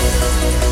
Música